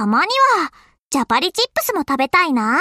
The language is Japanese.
たまには、ジャパリチップスも食べたいな。